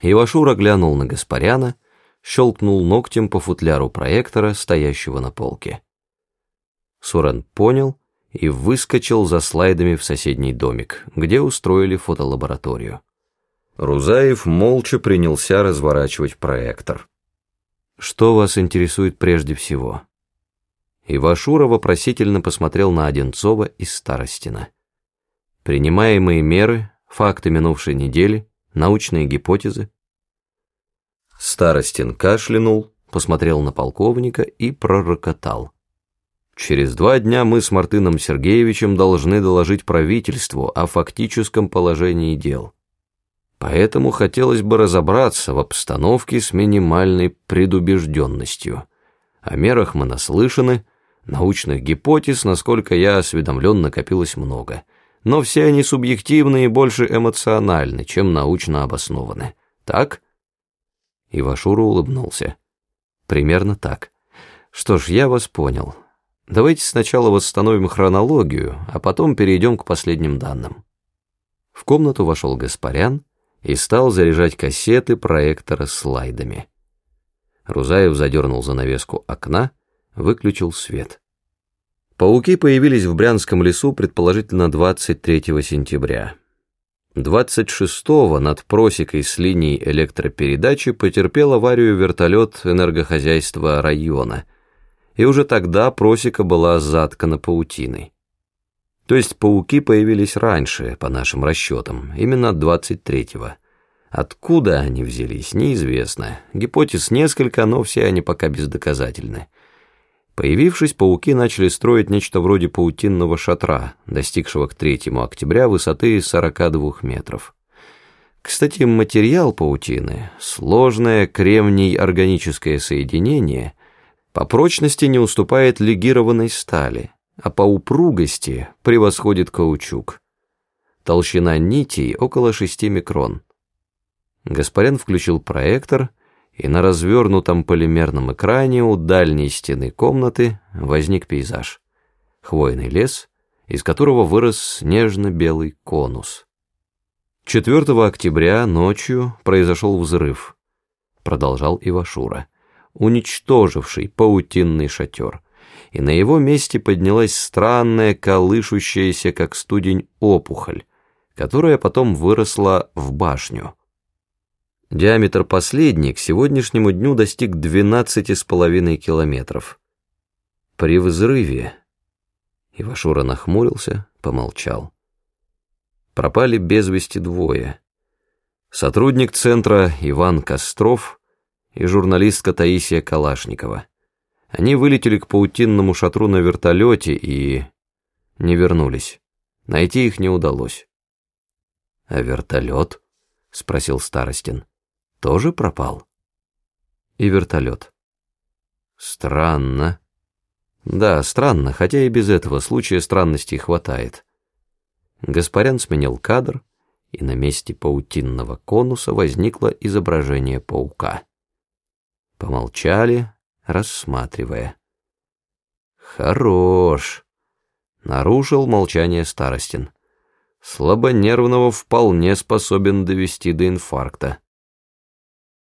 Ивашура глянул на Гаспаряна, щелкнул ногтем по футляру проектора, стоящего на полке. Сурен понял и выскочил за слайдами в соседний домик, где устроили фотолабораторию. Рузаев молча принялся разворачивать проектор. «Что вас интересует прежде всего?» Ивашура вопросительно посмотрел на Одинцова и Старостина. «Принимаемые меры, факты минувшей недели, научные гипотезы?» Старостин кашлянул, посмотрел на полковника и пророкотал. Через два дня мы с Мартыном Сергеевичем должны доложить правительству о фактическом положении дел. Поэтому хотелось бы разобраться в обстановке с минимальной предубежденностью. О мерах мы наслышаны, научных гипотез, насколько я осведомлен, накопилось много. Но все они субъективны и больше эмоциональны, чем научно обоснованы. Так? Ивашура улыбнулся. Примерно так. Что ж, я вас понял. Давайте сначала восстановим хронологию, а потом перейдем к последним данным. В комнату вошел Гаспарян и стал заряжать кассеты проектора слайдами. Рузаев задернул занавеску окна, выключил свет. Пауки появились в Брянском лесу предположительно 23 сентября. 26-го над просекой с линией электропередачи потерпел аварию вертолет энергохозяйства района – и уже тогда просека была заткана паутиной. То есть пауки появились раньше, по нашим расчетам, именно 23-го. Откуда они взялись, неизвестно. Гипотез несколько, но все они пока бездоказательны. Появившись, пауки начали строить нечто вроде паутинного шатра, достигшего к 3 октября высоты 42 метров. Кстати, материал паутины, сложное кремний-органическое соединение – по прочности не уступает легированной стали, а по упругости превосходит каучук. Толщина нитей около 6 микрон. Гаспарян включил проектор, и на развернутом полимерном экране у дальней стены комнаты возник пейзаж. Хвойный лес, из которого вырос нежно-белый конус. 4 октября ночью произошел взрыв, продолжал Ивашура уничтоживший паутинный шатер, и на его месте поднялась странная, колышущаяся, как студень, опухоль, которая потом выросла в башню. Диаметр последней к сегодняшнему дню достиг 12,5 километров. При взрыве... Ивашура нахмурился, помолчал. Пропали без вести двое. Сотрудник центра Иван Костров и журналистка Таисия Калашникова. Они вылетели к паутинному шатру на вертолете и... не вернулись. Найти их не удалось. «А вертолет?» — спросил Старостин. «Тоже пропал?» «И вертолет». «Странно». «Да, странно, хотя и без этого случая странностей хватает». Гаспарян сменил кадр, и на месте паутинного конуса возникло изображение паука. Помолчали, рассматривая. «Хорош!» — нарушил молчание Старостин. «Слабонервного вполне способен довести до инфаркта».